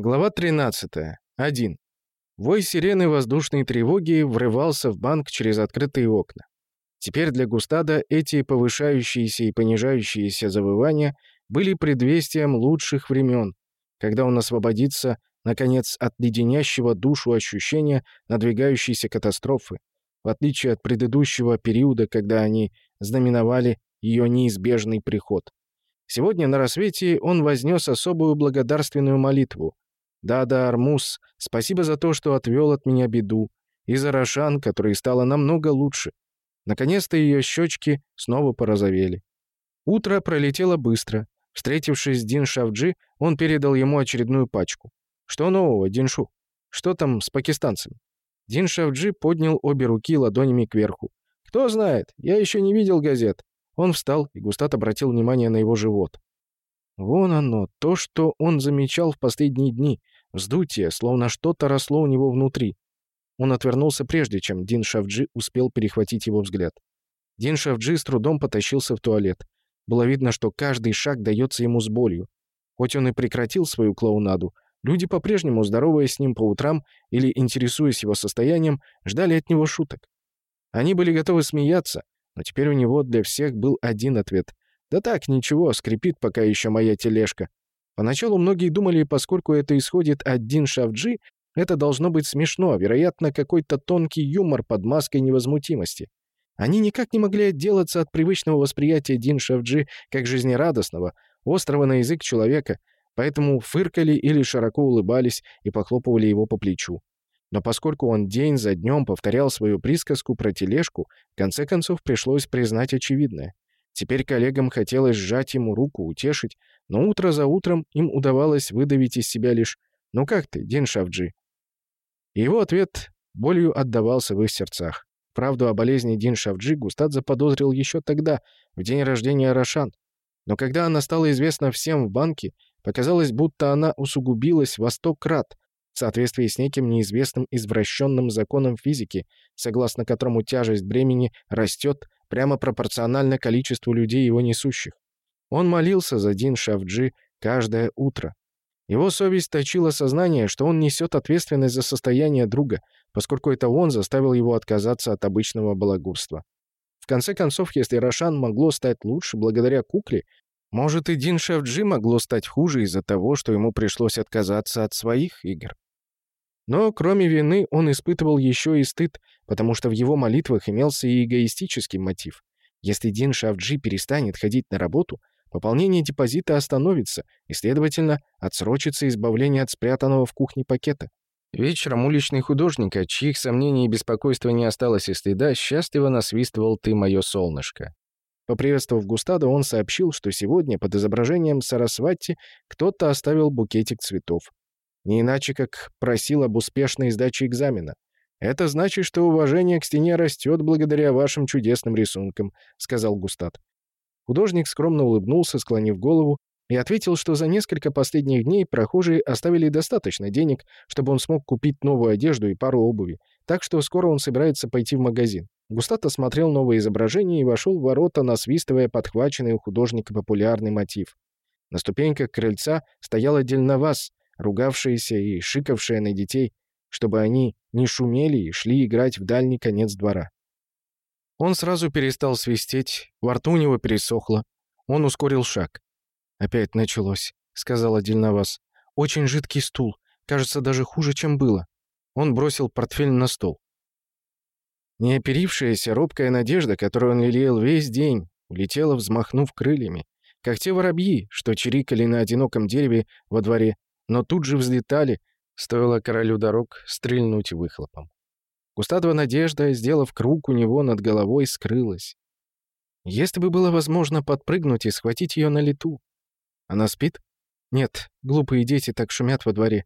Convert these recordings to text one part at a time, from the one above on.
Глава 13. 1. Вой сирены воздушной тревоги врывался в банк через открытые окна. Теперь для Густада эти повышающиеся и понижающиеся завывания были предвестием лучших времен, когда он освободится, наконец, от леденящего душу ощущения надвигающейся катастрофы, в отличие от предыдущего периода, когда они знаменовали ее неизбежный приход. Сегодня на рассвете он вознес особую благодарственную молитву, да-да, Армуз, спасибо за то, что отвел от меня беду. И за Рошан, которой стало намного лучше. Наконец-то ее щечки снова порозовели. Утро пролетело быстро. Встретившись с Дин Шавджи, он передал ему очередную пачку. «Что нового, Диншу? Что там с пакистанцами?» Дин Шавджи поднял обе руки ладонями кверху. «Кто знает, я еще не видел газет». Он встал, и Густат обратил внимание на его живот. Вон оно, то, что он замечал в последние дни. Вздутие, словно что-то росло у него внутри. Он отвернулся прежде, чем Дин Шавджи успел перехватить его взгляд. Дин Шавджи с трудом потащился в туалет. Было видно, что каждый шаг дается ему с болью. Хоть он и прекратил свою клоунаду, люди по-прежнему, здороваясь с ним по утрам или интересуясь его состоянием, ждали от него шуток. Они были готовы смеяться, но теперь у него для всех был один ответ да так, ничего, скрипит пока еще моя тележка. Поначалу многие думали, поскольку это исходит от Дин Шавджи, это должно быть смешно, вероятно, какой-то тонкий юмор под маской невозмутимости. Они никак не могли отделаться от привычного восприятия Дин Шавджи как жизнерадостного, острого на язык человека, поэтому фыркали или широко улыбались и похлопывали его по плечу. Но поскольку он день за днем повторял свою присказку про тележку, в конце концов пришлось признать очевидное. Теперь коллегам хотелось сжать ему руку, утешить, но утро за утром им удавалось выдавить из себя лишь «Ну как ты, Дин Шавджи?» И его ответ болью отдавался в их сердцах. Правду о болезни Дин Шавджи Густат заподозрил еще тогда, в день рождения Рошан. Но когда она стала известна всем в банке, показалось, будто она усугубилась во сто крат, в соответствии с неким неизвестным извращенным законом физики, согласно которому тяжесть бремени растет прямо пропорционально количеству людей, его несущих. Он молился за Дин Шавджи каждое утро. Его совесть точила сознание, что он несет ответственность за состояние друга, поскольку это он заставил его отказаться от обычного балагурства. В конце концов, если Рошан могло стать лучше благодаря кукле, может и Дин Шавджи могло стать хуже из-за того, что ему пришлось отказаться от своих игр. Но кроме вины он испытывал еще и стыд, потому что в его молитвах имелся и эгоистический мотив. Если Дин Шавджи перестанет ходить на работу, пополнение депозита остановится и, следовательно, отсрочится избавление от спрятанного в кухне пакета. Вечером уличный художник, от чьих сомнений и беспокойства не осталось и стыда, счастливо насвистывал «Ты мое солнышко». Поприветствовав Густада, он сообщил, что сегодня под изображением Сарасвати кто-то оставил букетик цветов. Не иначе, как просил об успешной сдаче экзамена. «Это значит, что уважение к стене растет благодаря вашим чудесным рисункам», — сказал Густат. Художник скромно улыбнулся, склонив голову, и ответил, что за несколько последних дней прохожие оставили достаточно денег, чтобы он смог купить новую одежду и пару обуви, так что скоро он собирается пойти в магазин. Густат осмотрел новое изображение и вошел в ворота, насвистывая подхваченный у художника популярный мотив. На ступеньках крыльца стояла дельноваз, ругавшаяся и шикавшая на детей, чтобы они не шумели и шли играть в дальний конец двора. Он сразу перестал свистеть, во рту у него пересохло. Он ускорил шаг. «Опять началось», — сказала Дельновас. «Очень жидкий стул. Кажется, даже хуже, чем было». Он бросил портфель на стол. Неоперившаяся робкая надежда, которую он лелеял весь день, улетела, взмахнув крыльями, как те воробьи, что чирикали на одиноком дереве во дворе но тут же взлетали, стоило королю дорог стрельнуть выхлопом. Густатова надежда, сделав круг у него над головой, скрылась. Если бы было возможно подпрыгнуть и схватить ее на лету. Она спит? Нет, глупые дети так шумят во дворе.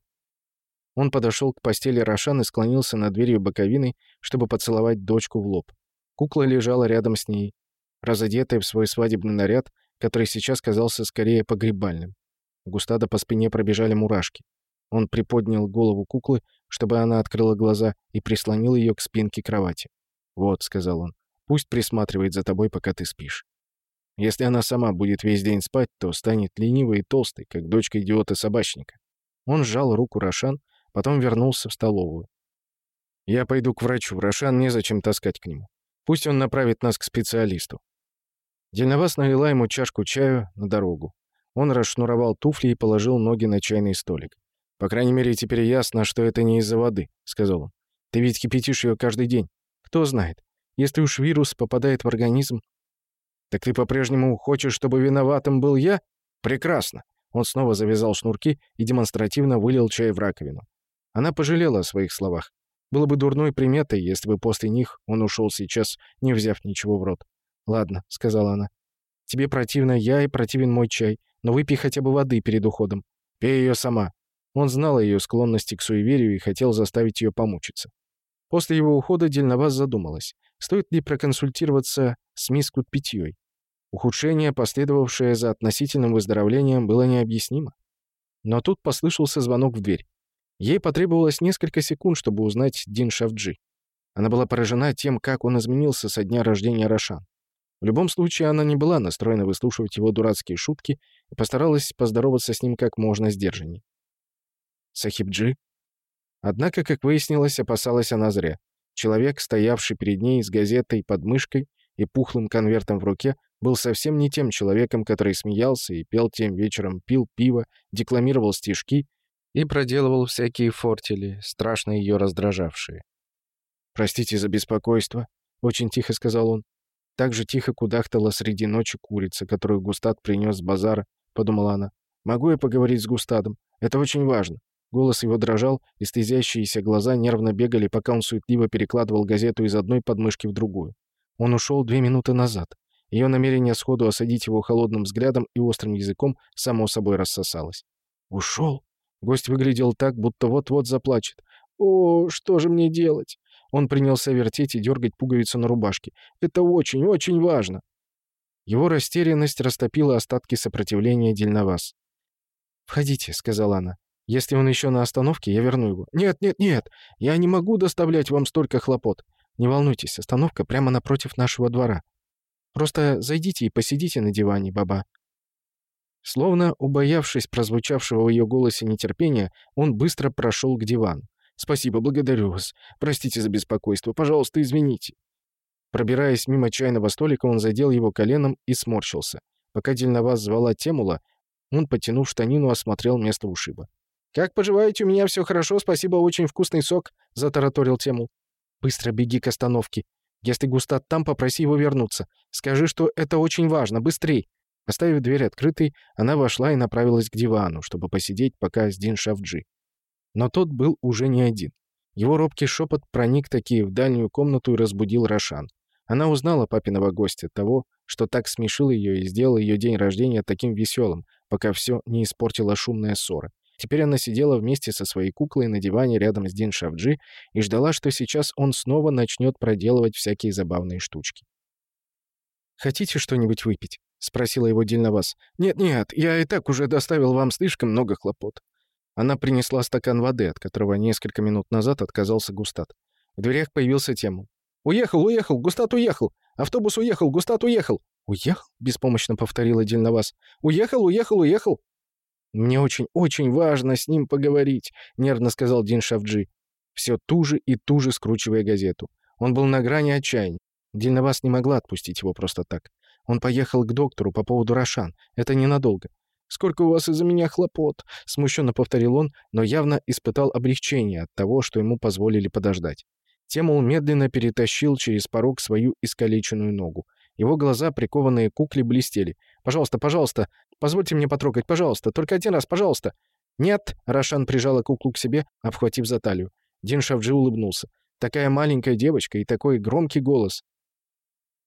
Он подошел к постели Рошан и склонился над дверью боковиной, чтобы поцеловать дочку в лоб. Кукла лежала рядом с ней, разодетая в свой свадебный наряд, который сейчас казался скорее погребальным. У Густада по спине пробежали мурашки. Он приподнял голову куклы, чтобы она открыла глаза, и прислонил ее к спинке кровати. «Вот», — сказал он, — «пусть присматривает за тобой, пока ты спишь. Если она сама будет весь день спать, то станет ленивой и толстой, как дочка идиота-собачника». Он сжал руку Рошан, потом вернулся в столовую. «Я пойду к врачу. Рошан незачем таскать к нему. Пусть он направит нас к специалисту». Дельновас налила ему чашку чаю на дорогу. Он расшнуровал туфли и положил ноги на чайный столик. «По крайней мере, теперь ясно, что это не из-за воды», — сказал он. «Ты ведь кипятишь ее каждый день. Кто знает, если уж вирус попадает в организм...» «Так ты по-прежнему хочешь, чтобы виноватым был я? Прекрасно!» Он снова завязал шнурки и демонстративно вылил чай в раковину. Она пожалела о своих словах. Было бы дурной приметой, если бы после них он ушел сейчас, не взяв ничего в рот. «Ладно», — сказала она. «Тебе противно я и противен мой чай, но выпей хотя бы воды перед уходом. Пей ее сама. Он знал о ее склонности к суеверию и хотел заставить ее помучиться. После его ухода Дельноваз задумалась, стоит ли проконсультироваться с мисс Кутпитьей. Ухудшение, последовавшее за относительным выздоровлением, было необъяснимо. Но тут послышался звонок в дверь. Ей потребовалось несколько секунд, чтобы узнать Дин Шавджи. Она была поражена тем, как он изменился со дня рождения Рошан. В любом случае, она не была настроена выслушивать его дурацкие шутки и постаралась поздороваться с ним как можно сдержанней. Сахибджи. Однако, как выяснилось, опасалась она зря. Человек, стоявший перед ней с газетой под мышкой и пухлым конвертом в руке, был совсем не тем человеком, который смеялся и пел тем вечером, пил пиво, декламировал стишки и проделывал всякие фортели, страшно ее раздражавшие. «Простите за беспокойство», — очень тихо сказал он. Так же тихо кудахтала среди ночи курица, которую Густад принес с базара, подумала она. «Могу я поговорить с Густадом? Это очень важно. Голос его дрожал, и стезящиеся глаза нервно бегали, пока он суетливо перекладывал газету из одной подмышки в другую. Он ушел две минуты назад. Ее намерение сходу осадить его холодным взглядом и острым языком само собой рассосалось. «Ушел?» Гость выглядел так, будто вот-вот заплачет. «О, что же мне делать?» Он принялся вертеть и дергать пуговицу на рубашке. «Это очень, очень важно!» Его растерянность растопила остатки сопротивления Дельновас. «Входите», — сказала она. Если он еще на остановке, я верну его. Нет, нет, нет, я не могу доставлять вам столько хлопот. Не волнуйтесь, остановка прямо напротив нашего двора. Просто зайдите и посидите на диване, баба». Словно убоявшись прозвучавшего в ее голосе нетерпения, он быстро прошел к дивану. «Спасибо, благодарю вас. Простите за беспокойство. Пожалуйста, извините». Пробираясь мимо чайного столика, он задел его коленом и сморщился. Пока Дельноваз звала Темула, он, потянув штанину, осмотрел место ушиба. «Как поживаете? У меня все хорошо, спасибо, очень вкусный сок», — затараторил Тему. «Быстро беги к остановке. Если Густат там, попроси его вернуться. Скажи, что это очень важно. Быстрей!» Оставив дверь открытой, она вошла и направилась к дивану, чтобы посидеть пока с Дин Шавджи. Но тот был уже не один. Его робкий шепот проник таки в дальнюю комнату и разбудил Рошан. Она узнала папиного гостя, того, что так смешил ее и сделал ее день рождения таким веселым, пока все не испортила шумная ссора. Теперь она сидела вместе со своей куклой на диване рядом с Дин Шавджи и ждала, что сейчас он снова начнет проделывать всякие забавные штучки. «Хотите что-нибудь выпить?» — спросила его Дильновас. «Нет-нет, я и так уже доставил вам слишком много хлопот». Она принесла стакан воды, от которого несколько минут назад отказался Густат. В дверях появился Тему. «Уехал, уехал! Густат уехал! Автобус уехал! Густат уехал!» «Уехал?» — беспомощно повторила Дильновас. «Уехал, уехал, уехал!» «Мне очень-очень важно с ним поговорить», — нервно сказал Дин Шавджи, все туже и туже скручивая газету. Он был на грани отчаяния. Дильновас не могла отпустить его просто так. Он поехал к доктору по поводу Рошан. Это ненадолго. «Сколько у вас из-за меня хлопот!» — смущенно повторил он, но явно испытал облегчение от того, что ему позволили подождать. Темул медленно перетащил через порог свою искалеченную ногу. Его глаза, прикованные к кукле, блестели. «Пожалуйста, пожалуйста, позвольте мне потрогать, пожалуйста, только один раз, пожалуйста!» «Нет!» — Рошан прижала куклу к себе, обхватив за талию. Дин Шавджи улыбнулся. «Такая маленькая девочка и такой громкий голос!»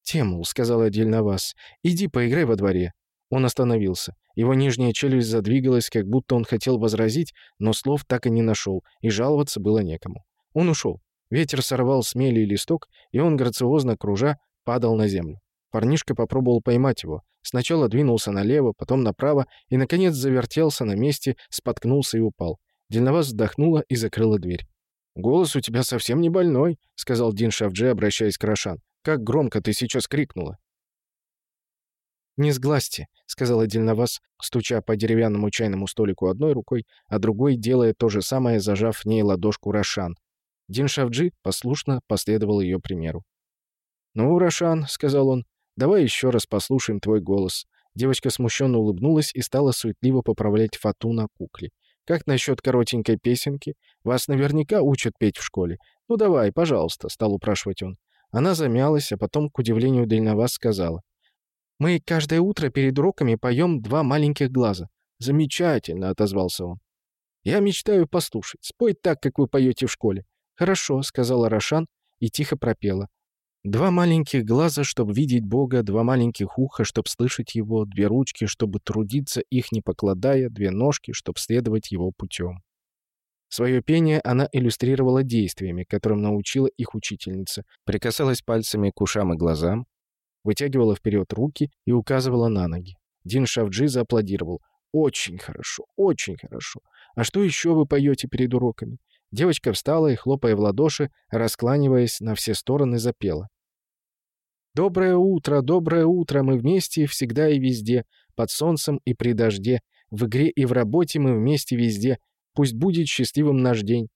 «Темул», — сказала Дельновас, — «иди поиграй во дворе». Он остановился. Его нижняя челюсть задвигалась, как будто он хотел возразить, но слов так и не нашел, и жаловаться было некому. Он ушел. Ветер сорвал с мели листок, и он, грациозно кружа, падал на землю. Парнишка попробовал поймать его. Сначала двинулся налево, потом направо и, наконец, завертелся на месте, споткнулся и упал. Дельноваз вздохнула и закрыла дверь. «Голос у тебя совсем не больной», — сказал Дин Шавджи, обращаясь к Рошан. «Как громко ты сейчас крикнула!» «Не сглазьте», — сказала Дельновас, стуча по деревянному чайному столику одной рукой, а другой делая то же самое, зажав в ней ладошку Рошан. Дин Шавджи послушно последовал ее примеру. «Ну, Рошан», — сказал он, — «давай еще раз послушаем твой голос». Девочка смущенно улыбнулась и стала суетливо поправлять фату на кукле. «Как насчет коротенькой песенки? Вас наверняка учат петь в школе. Ну давай, пожалуйста», — стал упрашивать он. Она замялась, а потом, к удивлению Дельновас, сказала. «Мы каждое утро перед уроками поем «Два маленьких глаза». «Замечательно», — отозвался он. «Я мечтаю послушать. Спой так, как вы поете в школе». «Хорошо», — сказала Рошан и тихо пропела. Два маленьких глаза, чтобы видеть Бога, два маленьких уха, чтобы слышать Его, две ручки, чтобы трудиться их не покладая, две ножки, чтобы следовать Его путем. Свое пение она иллюстрировала действиями, которым научила их учительница, прикасалась пальцами к ушам и глазам, вытягивала вперед руки и указывала на ноги. Дин Шавджи зааплодировал. «Очень хорошо, очень хорошо. А что еще вы поете перед уроками?» Девочка встала и, хлопая в ладоши, раскланиваясь на все стороны, запела. Доброе утро, доброе утро, мы вместе всегда и везде, под солнцем и при дожде, в игре и в работе мы вместе везде, пусть будет счастливым наш день.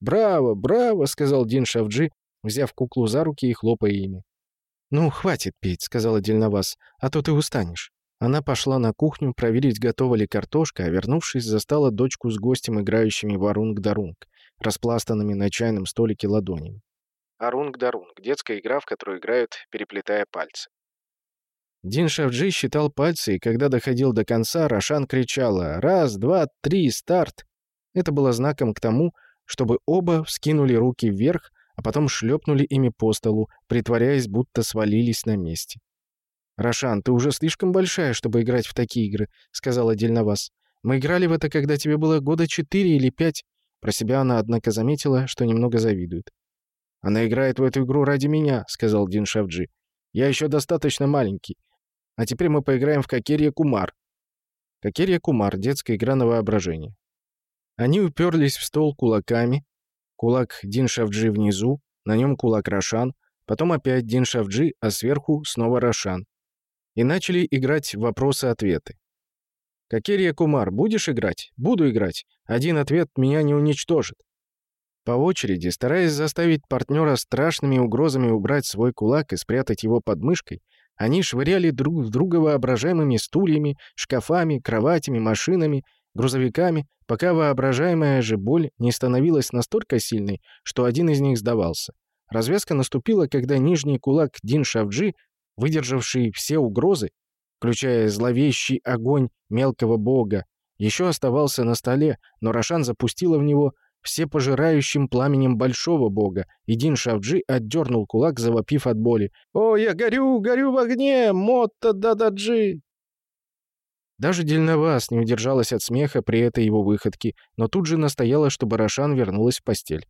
«Браво, браво!» — сказал Дин Шавджи, взяв куклу за руки и хлопая ими. «Ну, хватит петь», — сказала Дильнаваз, — «а то ты устанешь». Она пошла на кухню проверить, готова ли картошка, а вернувшись, застала дочку с гостем, играющими в арунг-дарунг, распластанными на чайном столике ладонями. Арунг-дарунг — детская игра, в которую играют, переплетая пальцы. Диншавджи считал пальцы, и когда доходил до конца, Рошан кричала «Раз, два, три, старт!». Это было знаком к тому, чтобы оба вскинули руки вверх, а потом шлепнули ими по столу, притворяясь, будто свалились на месте. «Рошан, ты уже слишком большая, чтобы играть в такие игры», — сказала Дельновас. «Мы играли в это, когда тебе было года четыре или пять». Про себя она, однако, заметила, что немного завидует. «Она играет в эту игру ради меня», — сказал Дин Шавджи. «Я еще достаточно маленький. А теперь мы поиграем в Кокерия Кумар». Кокерия Кумар — детская игра на воображение. Они уперлись в стол кулаками. Кулак Дин Шавджи внизу, на нем кулак Рошан, потом опять Дин Шавджи, а сверху снова Рошан. И начали играть вопросы-ответы. «Кокерия Кумар, будешь играть?» «Буду играть. Один ответ меня не уничтожит. По очереди, стараясь заставить партнера страшными угрозами убрать свой кулак и спрятать его под мышкой, они швыряли друг в друга воображаемыми стульями, шкафами, кроватями, машинами, грузовиками, пока воображаемая же боль не становилась настолько сильной, что один из них сдавался. Развязка наступила, когда нижний кулак Дин Шавджи, выдержавший все угрозы, включая зловещий огонь мелкого бога, еще оставался на столе, но Рошан запустила в него всепожирающим пламенем большого бога, и Дин Шавджи отдернул кулак, завопив от боли. «О, я горю, горю в огне! Мотта дададжи!» Даже Дельновас не удержалась от смеха при этой его выходке, но тут же настояла, чтобы Рошан вернулась в постель.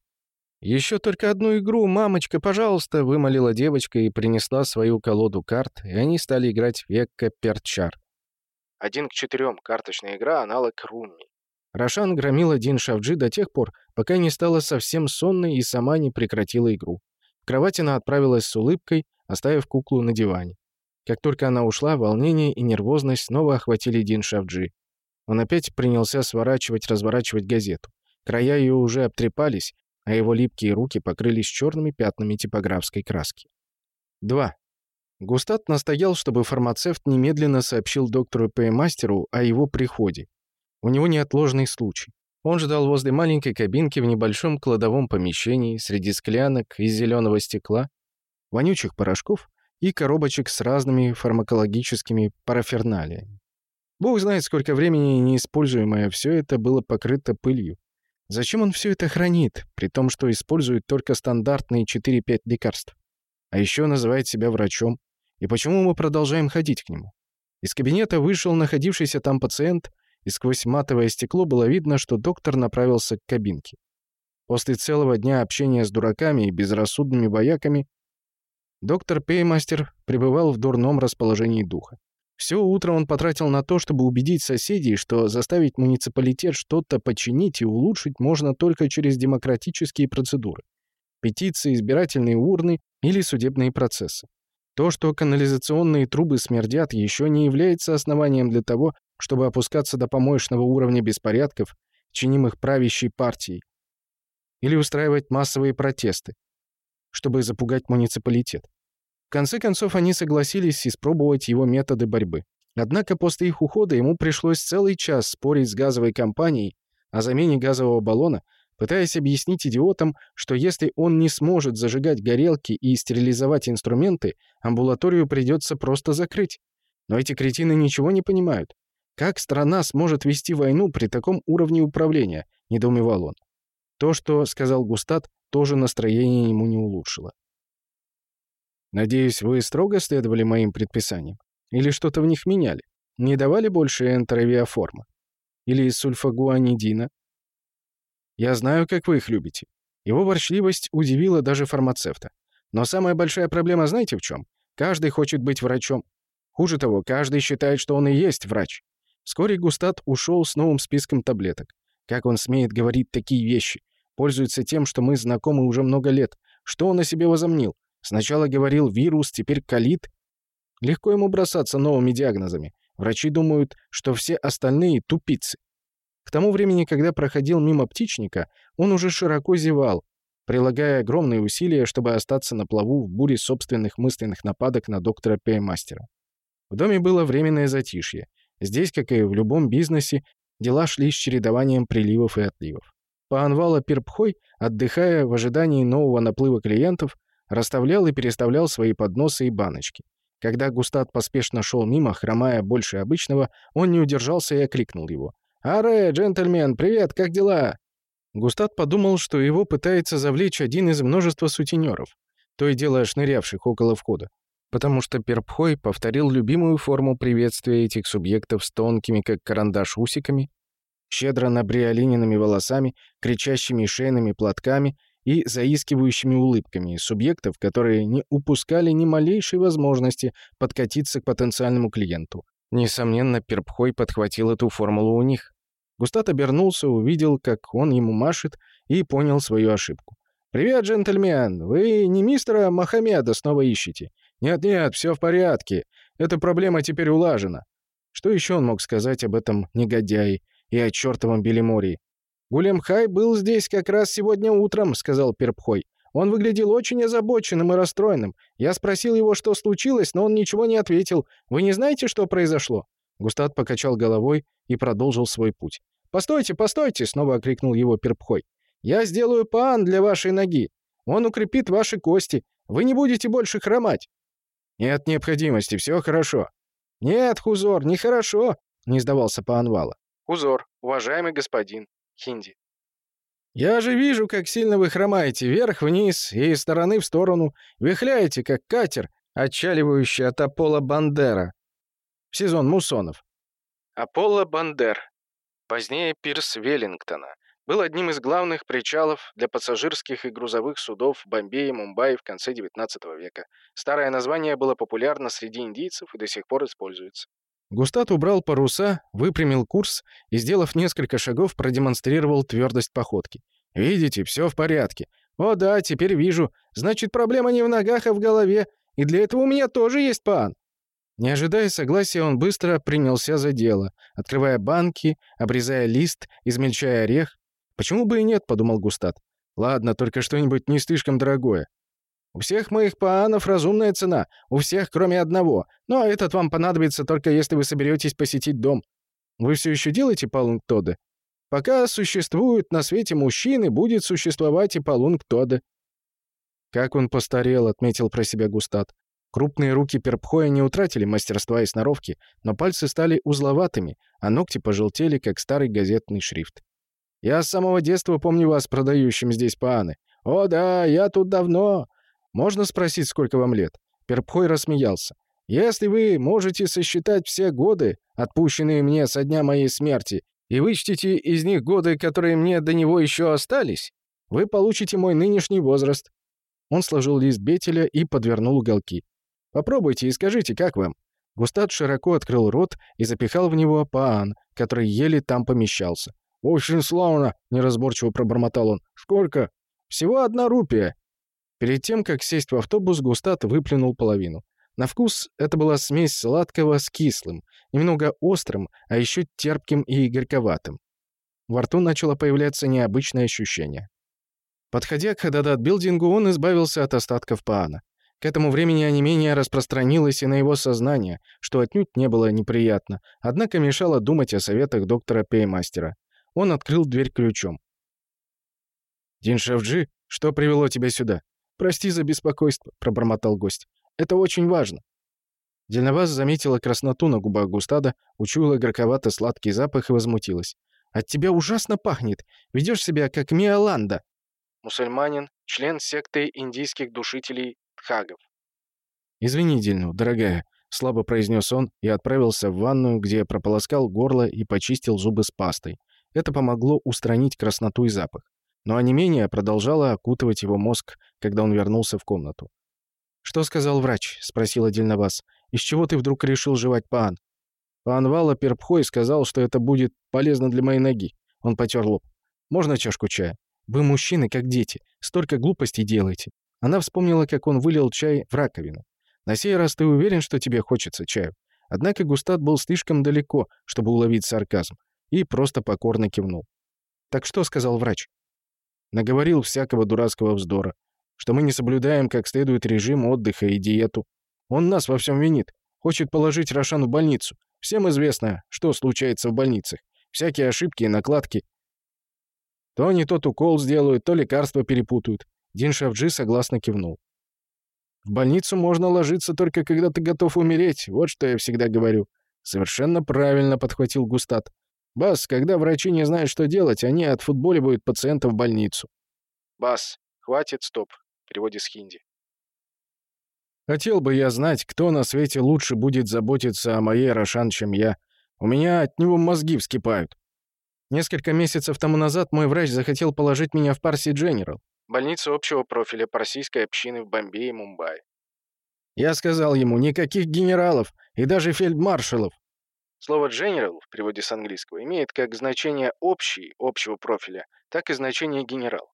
«Еще только одну игру, мамочка, пожалуйста!» — вымолила девочка и принесла свою колоду карт, и они стали играть в Екка Перчар. Один к четырем. Карточная игра, аналог Румми. Рошан громил один Шавджи до тех пор, пока не стала совсем сонной и сама не прекратила игру. В кровать она отправилась с улыбкой, оставив куклу на диване. Как только она ушла, волнение и нервозность снова охватили Дин Шавджи. Он опять принялся сворачивать-разворачивать газету. Края ее уже обтрепались, а его липкие руки покрылись черными пятнами типографской краски. 2. Густат настоял, чтобы фармацевт немедленно сообщил доктору Пеймастеру о его приходе, у него неотложный случай. Он ждал возле маленькой кабинки в небольшом кладовом помещении среди склянок из зеленого стекла, вонючих порошков и коробочек с разными фармакологическими параферналиями. Бог знает, сколько времени неиспользуемое все это было покрыто пылью. Зачем он все это хранит, при том, что использует только стандартные 4-5 лекарств? А еще называет себя врачом. И почему мы продолжаем ходить к нему? Из кабинета вышел находившийся там пациент и сквозь матовое стекло было видно, что доктор направился к кабинке. После целого дня общения с дураками и безрассудными бояками доктор Пеймастер пребывал в дурном расположении духа. Все утро он потратил на то, чтобы убедить соседей, что заставить муниципалитет что-то починить и улучшить можно только через демократические процедуры. Петиции, избирательные урны или судебные процессы. То, что канализационные трубы смердят, еще не является основанием для того, чтобы опускаться до помоечного уровня беспорядков, чинимых правящей партией, или устраивать массовые протесты, чтобы запугать муниципалитет. В конце концов, они согласились испробовать его методы борьбы. Однако после их ухода ему пришлось целый час спорить с газовой компанией о замене газового баллона, пытаясь объяснить идиотам, что если он не сможет зажигать горелки и стерилизовать инструменты, амбулаторию придется просто закрыть. Но эти кретины ничего не понимают. Как страна сможет вести войну при таком уровне управления, недоумевал он. То, что сказал Густат, тоже настроение ему не улучшило. «Надеюсь, вы строго следовали моим предписаниям? Или что-то в них меняли? Не давали больше энтеровиаформа? Или сульфагуанидина? Я знаю, как вы их любите». Его ворчливость удивила даже фармацевта. Но самая большая проблема знаете в чем? Каждый хочет быть врачом. Хуже того, каждый считает, что он и есть врач. Вскоре Густат ушел с новым списком таблеток. Как он смеет говорить такие вещи? Пользуется тем, что мы знакомы уже много лет. Что он о себе возомнил? Сначала говорил вирус, теперь калит. Легко ему бросаться новыми диагнозами. Врачи думают, что все остальные — тупицы. К тому времени, когда проходил мимо птичника, он уже широко зевал, прилагая огромные усилия, чтобы остаться на плаву в буре собственных мысленных нападок на доктора Пеймастера. В доме было временное затишье. Здесь, как и в любом бизнесе, дела шли с чередованием приливов и отливов. Паанвала Перпхой, отдыхая в ожидании нового наплыва клиентов, расставлял и переставлял свои подносы и баночки. Когда Густат поспешно шел мимо, хромая больше обычного, он не удержался и окликнул его. «Аре, джентльмен, привет, как дела?» Густат подумал, что его пытается завлечь один из множества сутенеров, то и дело шнырявших около входа, потому что Перпхой повторил любимую форму приветствия этих субъектов с тонкими, как карандаш, усиками щедро набриолиненными волосами, кричащими шейными платками и заискивающими улыбками субъектов, которые не упускали ни малейшей возможности подкатиться к потенциальному клиенту. Несомненно, Перпхой подхватил эту формулу у них. Густат обернулся, увидел, как он ему машет, и понял свою ошибку. «Привет, джентльмен! Вы не мистера Мохаммеда снова ищете?» «Нет-нет, все в порядке. Эта проблема теперь улажена». Что еще он мог сказать об этом негодяе, и о чертовом Белимории. «Гулемхай был здесь как раз сегодня утром», — сказал Перпхой. «Он выглядел очень озабоченным и расстроенным. Я спросил его, что случилось, но он ничего не ответил. Вы не знаете, что произошло?» Густат покачал головой и продолжил свой путь. «Постойте, постойте!» — снова окрикнул его Перпхой. «Я сделаю паан для вашей ноги. Он укрепит ваши кости. Вы не будете больше хромать». «Нет необходимости, все хорошо». «Нет, Хузор, нехорошо», — не сдавался Паанвала. Узор, уважаемый господин. Хинди. «Я же вижу, как сильно вы хромаете вверх-вниз и из стороны в сторону, вихляете, как катер, отчаливающий от Аполло Бандера в сезон муссонов». Аполло Бандер, позднее пирс Веллингтона, был одним из главных причалов для пассажирских и грузовых судов в Бомбее и Мумбаи в конце XIX века. Старое название было популярно среди индийцев и до сих пор используется. Густат убрал паруса, выпрямил курс и, сделав несколько шагов, продемонстрировал твердость походки. «Видите, все в порядке. О да, теперь вижу. Значит, проблема не в ногах, а в голове. И для этого у меня тоже есть план». Не ожидая согласия, он быстро принялся за дело, открывая банки, обрезая лист, измельчая орех. «Почему бы и нет?» — подумал Густат. «Ладно, только что-нибудь не слишком дорогое. У всех моих паанов разумная цена, у всех, кроме одного. Но этот вам понадобится только если вы соберетесь посетить дом. Вы все еще делаете палунг Тоды? Пока существуют на свете мужчины, будет существовать и палунг Тоды. Как он постарел, отметил про себя Густат. Крупные руки Перпхоя не утратили мастерства и сноровки, но пальцы стали узловатыми, а ногти пожелтели, как старый газетный шрифт. «Я с самого детства помню вас, продающим здесь пааны. О да, я тут давно. Можно спросить, сколько вам лет?» Перпхой рассмеялся. «Если вы можете сосчитать все годы, отпущенные мне со дня моей смерти, и вычтите из них годы, которые мне до него еще остались, вы получите мой нынешний возраст». Он сложил лист бетеля и подвернул уголки. «Попробуйте и скажите, как вам?» Густат широко открыл рот и запихал в него паан, который еле там помещался. «Очень славно!» — неразборчиво пробормотал он. «Сколько?» «Всего одна рупия. Перед тем, как сесть в автобус, Густат выплюнул половину. На вкус это была смесь сладкого с кислым, немного острым, а еще терпким и горьковатым. Во рту начало появляться необычное ощущение. Подходя к Хададат-билдингу, он избавился от остатков паана. К этому времени онемение распространилось и на его сознание, что отнюдь не было неприятно, однако мешало думать о советах доктора Пеймастера. Он открыл дверь ключом. «Дин Шевджи, что привело тебя сюда?» «Прости за беспокойство», — пробормотал гость. «Это очень важно». Дельноваз заметила красноту на губах Густада, учуяла горьковато-сладкий запах и возмутилась. «От тебя ужасно пахнет. Ведешь себя как Миоланда». Мусульманин, член секты индийских душителей Тхагов. «Извини, Дильну, дорогая», — слабо произнес он и отправился в ванную, где прополоскал горло и почистил зубы с пастой. Это помогло устранить красноту и запах. Но онемение продолжало окутывать его мозг, когда он вернулся в комнату. «Что сказал врач?» — спросила Дельнобас. «Из чего ты вдруг решил жевать паан?» Паан Вала Перпхой сказал, что это будет полезно для моей ноги. Он потер лоб. «Можно чашку чая?» «Вы мужчины, как дети. Столько глупостей делаете». Она вспомнила, как он вылил чай в раковину. «На сей раз ты уверен, что тебе хочется чаю?» Однако Густат был слишком далеко, чтобы уловить сарказм, и просто покорно кивнул. «Так что?» — сказал врач. Наговорил всякого дурацкого вздора, что мы не соблюдаем как следует режим отдыха и диету. Он нас во всем винит. Хочет положить Рошан в больницу. Всем известно, что случается в больницах. Всякие ошибки и накладки. То не тот укол сделают, то лекарства перепутают. Дин Шавджи согласно кивнул. В больницу можно ложиться только когда ты готов умереть. Вот что я всегда говорю. Совершенно правильно подхватил Густат. «Бас, когда врачи не знают, что делать, они отфутболивают пациента в больницу». «Бас, хватит, стоп», в переводе с хинди. «Хотел бы я знать, кто на свете лучше будет заботиться о моей Рошан, чем я. У меня от него мозги вскипают». Несколько месяцев тому назад мой врач захотел положить меня в Парси Дженерал. Больница общего профиля парсийской общины в Бомбее и Мумбаи. Я сказал ему, никаких генералов и даже фельдмаршалов. Слово «general» в переводе с английского имеет как значение «общий», общего профиля, так и значение «генерал».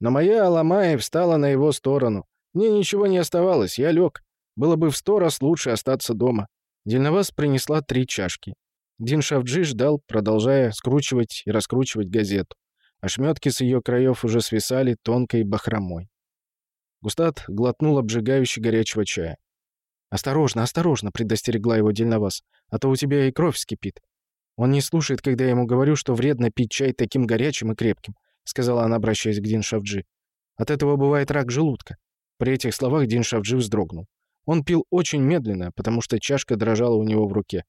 Но моя Аламая встала на его сторону. Мне ничего не оставалось, я лег. Было бы в сто раз лучше остаться дома. Дельноваз принесла три чашки. Дин Шавджи ждал, продолжая скручивать и раскручивать газету. Ошметки с ее краев уже свисали тонкой бахромой. Густат глотнул обжигающий горячего чая. «Осторожно, осторожно!» — предостерегла его Дельновас. «А то у тебя и кровь вскипит». «Он не слушает, когда я ему говорю, что вредно пить чай таким горячим и крепким», — сказала она, обращаясь к Дин Шавджи. «От этого бывает рак желудка». При этих словах Дин Шавджи вздрогнул. Он пил очень медленно, потому что чашка дрожала у него в руке.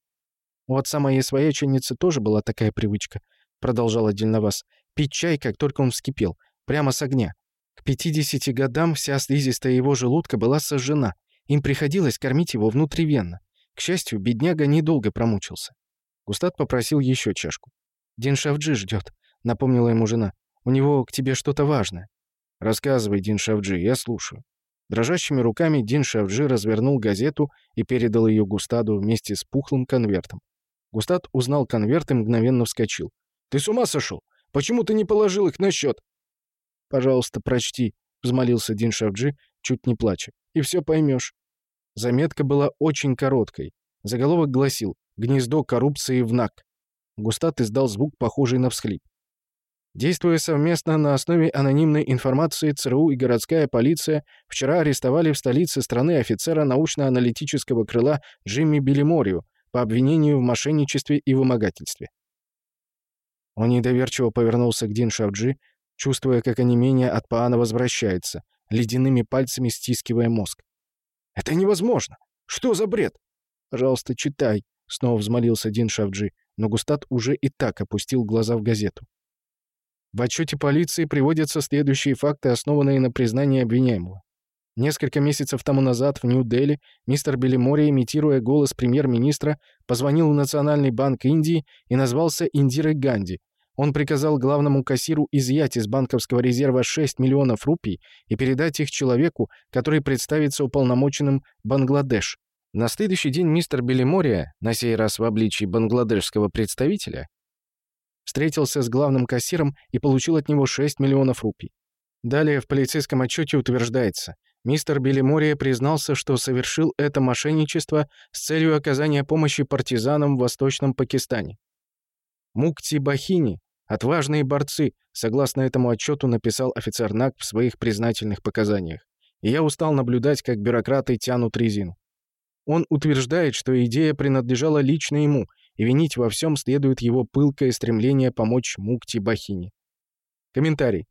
«У отца моей свояченицы тоже была такая привычка», — продолжала Дельновас. «Пить чай, как только он вскипел, прямо с огня. К 50 годам вся слизистая его желудка была сожжена. Им приходилось кормить его внутривенно. К счастью, бедняга недолго промучился. Густат попросил еще чашку. «Дин Шавджи ждет», — напомнила ему жена. «У него к тебе что-то важное». «Рассказывай, Дин Шавджи, я слушаю». Дрожащими руками Дин Шавджи развернул газету и передал ее Густаду вместе с пухлым конвертом. Густат узнал конверт и мгновенно вскочил. «Ты с ума сошел? Почему ты не положил их на счет?» «Пожалуйста, прочти», — взмолился Дин Шавджи, чуть не плача и все поймешь. Заметка была очень короткой. Заголовок гласил «Гнездо коррупции в НАК». Густат издал звук, похожий на всхлип. Действуя совместно на основе анонимной информации, ЦРУ и городская полиция вчера арестовали в столице страны офицера научно-аналитического крыла Джимми Белиморию по обвинению в мошенничестве и вымогательстве. Он недоверчиво повернулся к Дин Шавджи, чувствуя, как онемение от Паана возвращается, ледяными пальцами стискивая мозг. «Это невозможно! Что за бред?» «Пожалуйста, читай», — снова взмолился Дин Шавджи, но Густат уже и так опустил глаза в газету. В отчете полиции приводятся следующие факты, основанные на признании обвиняемого. Несколько месяцев тому назад в Нью-Дели мистер Белимори, имитируя голос премьер-министра, позвонил в Национальный банк Индии и назвался Индирой Ганди, он приказал главному кассиру изъять из банковского резерва 6 миллионов рупий и передать их человеку, который представится уполномоченным Бангладеш. На следующий день мистер Белимория, на сей раз в обличии бангладешского представителя, встретился с главным кассиром и получил от него 6 миллионов рупий. Далее в полицейском отчете утверждается, Мистер Белимория признался, что совершил это мошенничество с целью оказания помощи партизанам в Восточном Пакистане. Мукти Бахини — отважные борцы, согласно этому отчету написал офицер НАК в своих признательных показаниях. И я устал наблюдать, как бюрократы тянут резину. Он утверждает, что идея принадлежала лично ему, и винить во всем следует его пылкое стремление помочь Мукти Бахини. Комментарий.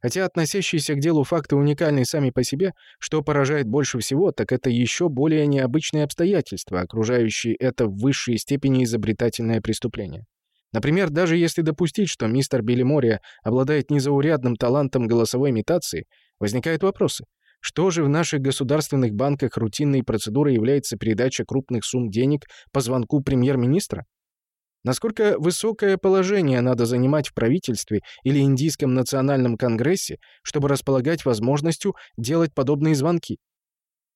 Хотя относящиеся к делу факты уникальны сами по себе, что поражает больше всего, так это еще более необычные обстоятельства, окружающие это в высшей степени изобретательное преступление. Например, даже если допустить, что мистер Билли обладает незаурядным талантом голосовой имитации, возникают вопросы. Что же в наших государственных банках рутинной процедурой является передача крупных сумм денег по звонку премьер-министра? Насколько высокое положение надо занимать в правительстве или Индийском национальном конгрессе, чтобы располагать возможностью делать подобные звонки?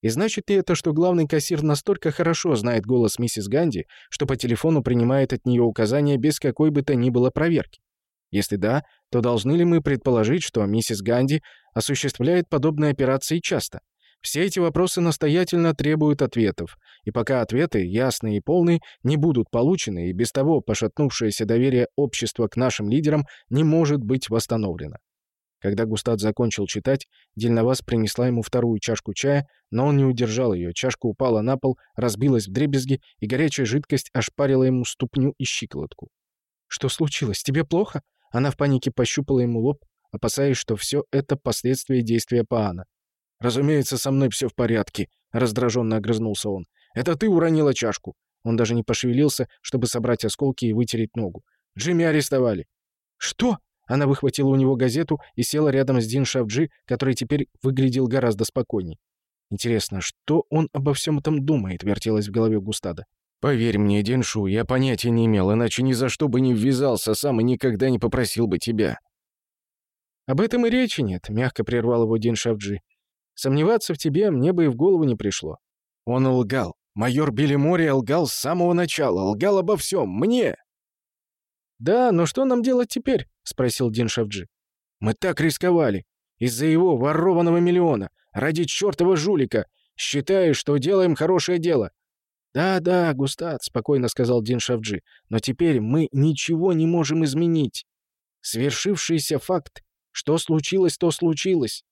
И значит ли это, что главный кассир настолько хорошо знает голос миссис Ганди, что по телефону принимает от нее указания без какой бы то ни было проверки? Если да, то должны ли мы предположить, что миссис Ганди осуществляет подобные операции часто? Все эти вопросы настоятельно требуют ответов, и пока ответы, ясные и полные, не будут получены, и без того пошатнувшееся доверие общества к нашим лидерам не может быть восстановлено. Когда Густат закончил читать, Дельновас принесла ему вторую чашку чая, но он не удержал ее, чашка упала на пол, разбилась в дребезги, и горячая жидкость ошпарила ему ступню и щиколотку. «Что случилось? Тебе плохо?» Она в панике пощупала ему лоб, опасаясь, что все это последствия действия Паана. «Разумеется, со мной все в порядке», — раздраженно огрызнулся он. «Это ты уронила чашку». Он даже не пошевелился, чтобы собрать осколки и вытереть ногу. «Джимми арестовали». «Что?» Она выхватила у него газету и села рядом с Дин Шавджи, который теперь выглядел гораздо спокойней. «Интересно, что он обо всем этом думает?» — вертелась в голове Густада. «Поверь мне, Деншу, я понятия не имел, иначе ни за что бы не ввязался сам и никогда не попросил бы тебя». «Об этом и речи нет», — мягко прервал его Дин Шавджи. Сомневаться в тебе мне бы и в голову не пришло». Он лгал. Майор Билли Мори лгал с самого начала, лгал обо всем, мне. «Да, но что нам делать теперь?» — спросил Дин Шавджи. «Мы так рисковали. Из-за его ворованного миллиона. Ради чертова жулика. Считаю, что делаем хорошее дело». «Да-да, Густат», — спокойно сказал Дин Шавджи. «Но теперь мы ничего не можем изменить. Свершившийся факт. Что случилось, то случилось.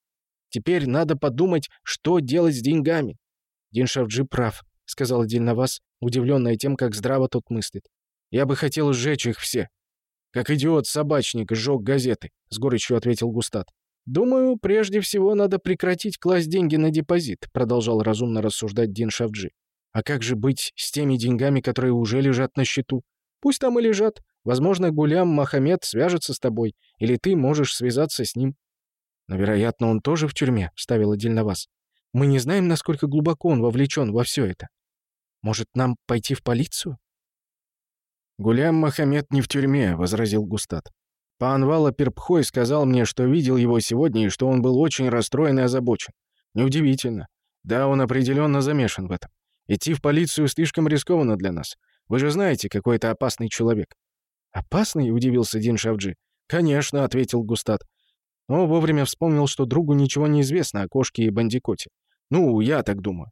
Теперь надо подумать, что делать с деньгами». «Дин Шавджи прав», — сказал Дильнавас, удивленная тем, как здраво тот мыслит. «Я бы хотел сжечь их все». «Как идиот-собачник сжег газеты», — с горечью ответил Густат. «Думаю, прежде всего надо прекратить класть деньги на депозит», — продолжал разумно рассуждать Дин Шавджи. «А как же быть с теми деньгами, которые уже лежат на счету? Пусть там и лежат. Возможно, Гулям Махамед свяжется с тобой, или ты можешь связаться с ним. «Но, вероятно, он тоже в тюрьме», — вставила Дельновас. «Мы не знаем, насколько глубоко он вовлечен во все это. Может, нам пойти в полицию?» «Гулям Махамед не в тюрьме», — возразил Густат. «Паанвала Перпхой сказал мне, что видел его сегодня и что он был очень расстроен и озабочен. Неудивительно. Да, он определенно замешан в этом. Идти в полицию слишком рискованно для нас. Вы же знаете, какой это опасный человек». «Опасный?» — удивился Дин Шавджи. «Конечно», — ответил Густат но вовремя вспомнил, что другу ничего не известно о кошке и бандикоте. Ну, я так думаю.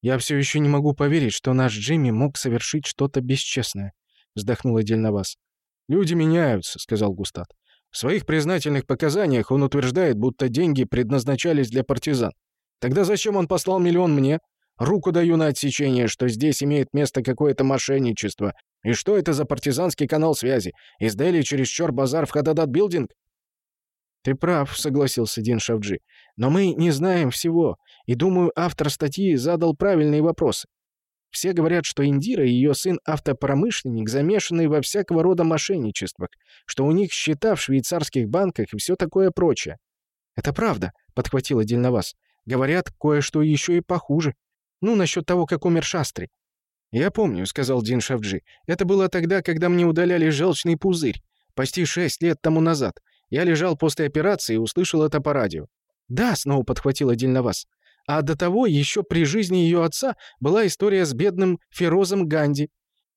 «Я все еще не могу поверить, что наш Джимми мог совершить что-то бесчестное», — вздохнула Дельновас. «Люди меняются», — сказал Густат. «В своих признательных показаниях он утверждает, будто деньги предназначались для партизан. Тогда зачем он послал миллион мне? Руку даю на отсечение, что здесь имеет место какое-то мошенничество. И что это за партизанский канал связи? Из Дели через Чор-базар в Хададат-билдинг? «Ты прав», — согласился Дин Шавджи. «Но мы не знаем всего, и, думаю, автор статьи задал правильные вопросы. Все говорят, что Индира и ее сын автопромышленник замешаны во всякого рода мошенничествах, что у них счета в швейцарских банках и все такое прочее. «Это правда», — подхватила Дельновас. «Говорят, кое-что еще и похуже. Ну, насчет того, как умер Шастри». «Я помню», — сказал Дин Шавджи. «Это было тогда, когда мне удаляли желчный пузырь. Почти шесть лет тому назад. Я лежал после операции и услышал это по радио. «Да», — снова подхватила Дельновас. «А до того, еще при жизни ее отца, была история с бедным Ферозом Ганди.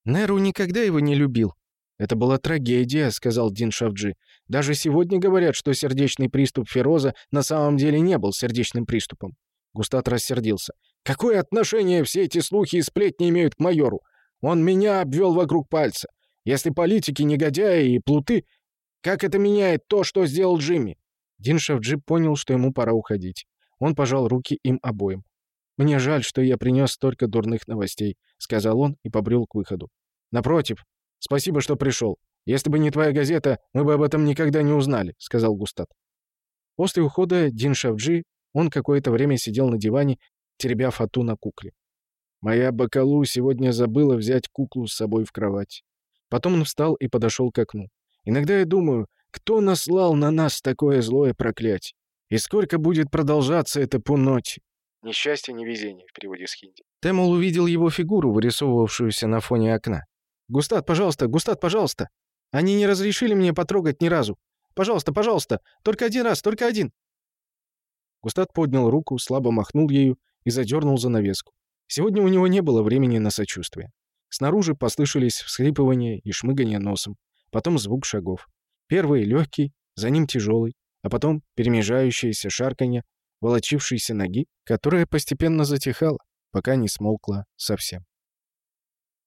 Неру никогда его не любил». «Это была трагедия», — сказал Дин Шавджи. «Даже сегодня говорят, что сердечный приступ Фероза на самом деле не был сердечным приступом. Густат рассердился. «Какое отношение все эти слухи и сплетни имеют к майору? Он меня обвел вокруг пальца. Если политики негодяи и плуты, как это меняет то, что сделал Джимми?» Дин Шавджи понял, что ему пора уходить. Он пожал руки им обоим. «Мне жаль, что я принес столько дурных новостей», — сказал он и побрел к выходу. «Напротив, спасибо, что пришел. Если бы не твоя газета, мы бы об этом никогда не узнали», — сказал Густат. После ухода Дин Шавджи он какое-то время сидел на диване, теребя фату на кукле. «Моя Бакалу сегодня забыла взять куклу с собой в кровать». Потом он встал и подошел к окну. «Иногда я думаю, кто наслал на нас такое злое проклятие? И сколько будет продолжаться это по ночи?» Несчастье, невезение в переводе с хинди. Темул увидел его фигуру, вырисовывавшуюся на фоне окна. «Густат, пожалуйста, Густат, пожалуйста! Они не разрешили мне потрогать ни разу! Пожалуйста, пожалуйста! Только один раз, только один!» Густат поднял руку, слабо махнул ею и задернул занавеску. Сегодня у него не было времени на сочувствие. Снаружи послышались всхлипывания и шмыгание носом, потом звук шагов. Первый — легкий, за ним тяжелый, а потом перемежающееся шарканье, волочившейся ноги, которая постепенно затихала, пока не смолкла совсем.